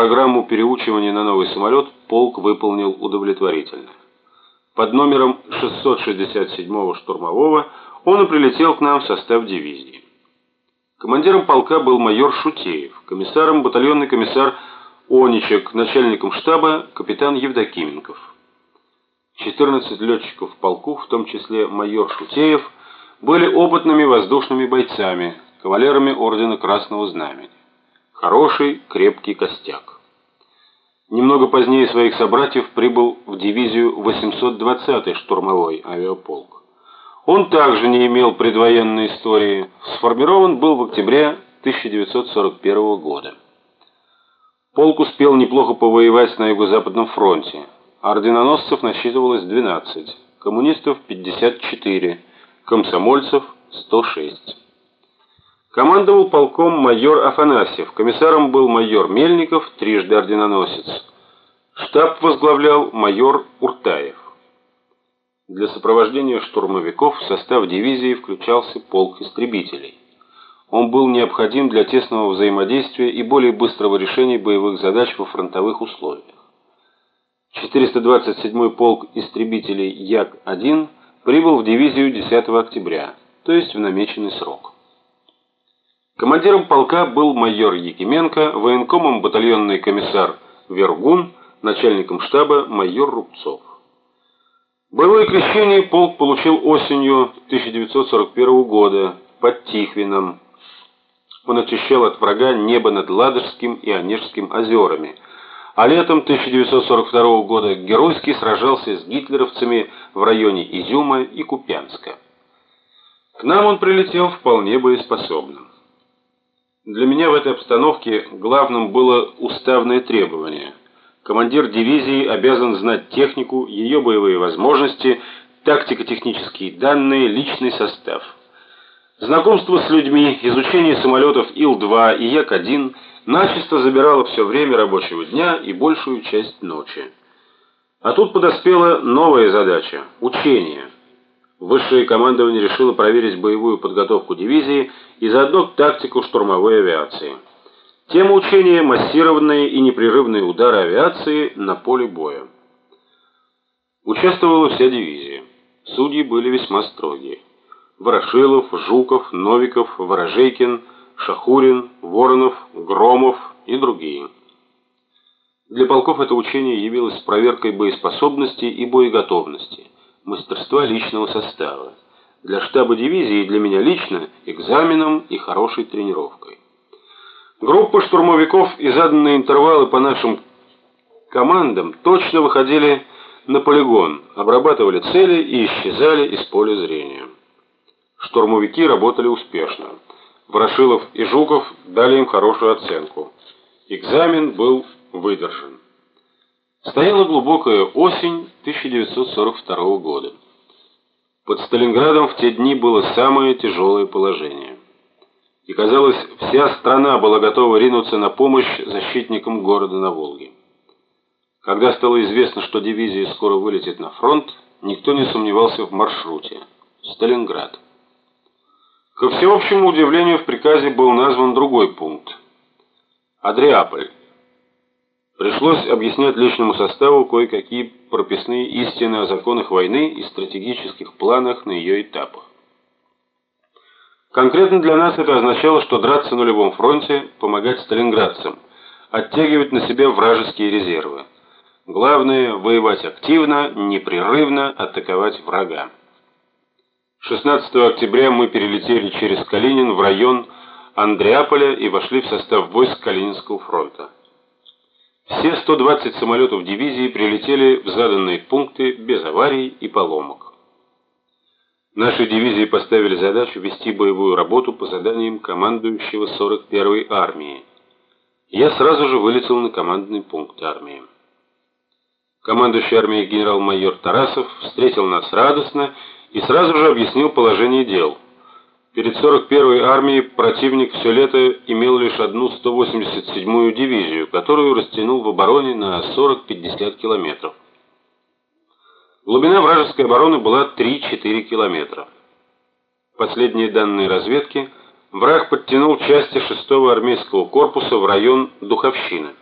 программу переучивания на новый самолет полк выполнил удовлетворительно. Под номером 667-го штурмового он и прилетел к нам в состав дивизии. Командиром полка был майор Шутеев, комиссаром батальонный комиссар Оничек, начальником штаба капитан Евдокименков. 14 летчиков в полку, в том числе майор Шутеев, были опытными воздушными бойцами, кавалерами ордена Красного Знамени. Хороший, крепкий костяк. Немного позднее своих собратьев прибыл в дивизию 820-й штурмовой авиаполк. Он также не имел предвоенной истории, сформирован был в октябре 1941 года. Полк успел неплохо повоевать на юго-западном фронте. Орденоносцев насчитывалось 12, коммунистов 54, комсомольцев 106. Командовал полком майор Афанасьев, комиссаром был майор Мельников, трижды орденоносец. Штаб возглавлял майор Уртаев. Для сопровождения штурмовиков в состав дивизии включался полк истребителей. Он был необходим для тесного взаимодействия и более быстрого решения боевых задач во фронтовых условиях. 427-й полк истребителей Як-1 прибыл в дивизию 10 октября, то есть в намеченный срок. Командиром полка был майор Якименко, военкомом батальонный комиссар Вергун, начальником штаба майор Рубцов. Боевое крещение полк получил осенью 1941 года под Тихвином. Он очищал от врага небо над Ладожским и Онежским озерами, а летом 1942 года геройски сражался с гитлеровцами в районе Изюма и Купянска. К нам он прилетел вполне боеспособным. Для меня в этой обстановке главным было уставное требование. Командир дивизии обязан знать технику, ее боевые возможности, тактико-технические данные, личный состав. Знакомство с людьми, изучение самолетов Ил-2 и Як-1 начисто забирало все время рабочего дня и большую часть ночи. А тут подоспела новая задача учение. Высшее командование решило проверить боевую подготовку дивизии и заодно тактику штурмовой авиации. Тема учения массированные и непрерывные удары авиации на поле боя. Участвовала вся дивизия. Судьи были весьма строгие. Ворошилов, Жуков, Новиков, Ворожейкин, Шахурин, Воронов, Громов и другие. Для полков это учение явилось проверкой боеспособности и боеготовности мастерства личного состава. Для штаба дивизии и для меня лично экзаменом и хорошей тренировкой. Группы штурмовиков и заданные интервалы по нашим командам точно выходили на полигон, обрабатывали цели и исчезали из поля зрения. Штурмовики работали успешно. Ворошилов и Жуков дали им хорошую оценку. Экзамен был выдержан. Стояла глубокая осень 1942 года. Под Сталинградом в те дни было самое тяжелое положение. И казалось, вся страна была готова ринуться на помощь защитникам города на Волге. Когда стало известно, что дивизия скоро вылетит на фронт, никто не сомневался в маршруте Сталинград. Ко всеобщему удивлению в приказе был назван другой пункт Адриаполь. Пришлось объяснять личному составу кое-какие прописные истины о законах войны и стратегических планах на ее этапах. Конкретно для нас это означало, что драться на любом фронте, помогать сталинградцам, оттягивать на себя вражеские резервы. Главное воевать активно, непрерывно атаковать врага. 16 октября мы перелетели через Калинин в район Андреаполя и вошли в состав войск Калининского фронта. Все 120 самолетов дивизии прилетели в заданные пункты без аварий и поломок. Нашей дивизии поставили задачу вести боевую работу по заданиям командующего 41-й армии. Я сразу же вылетел на командный пункт армии. Командующий армией генерал-майор Тарасов встретил нас радостно и сразу же объяснил положение дел. Перед 41-й армией противник все лето имел лишь одну 187-ю дивизию, которую растянул в обороне на 40-50 километров. Глубина вражеской обороны была 3-4 километра. Последние данные разведки враг подтянул части 6-го армейского корпуса в район Духовщины.